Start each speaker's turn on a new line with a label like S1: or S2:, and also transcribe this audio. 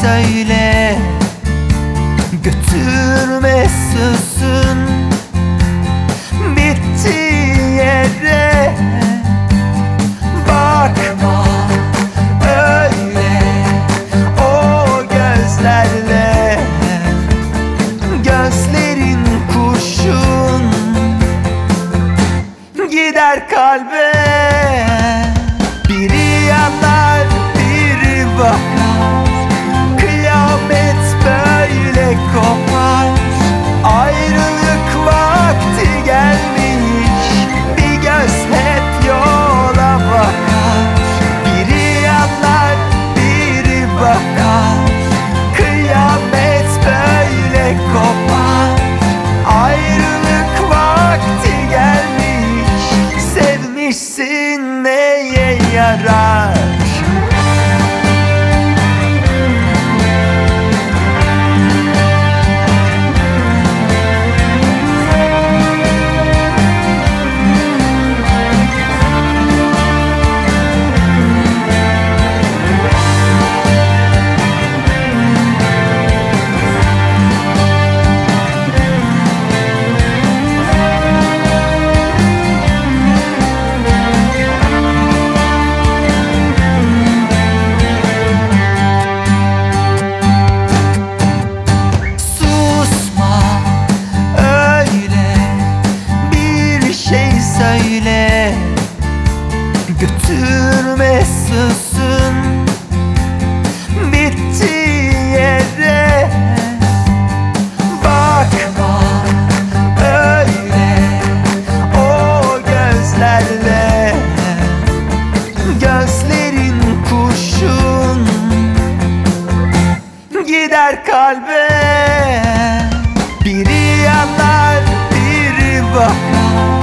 S1: söyle. Götürme sözün Bitti yere. Bakma öyle O gözlerle. Gözlerin kurşun Gider kalbe. Çürüme sussun Bitti yere. Bakma öyle O gözlerle. Gözlerin kurşun. Gider kalbe. Biri yanar biri bakar.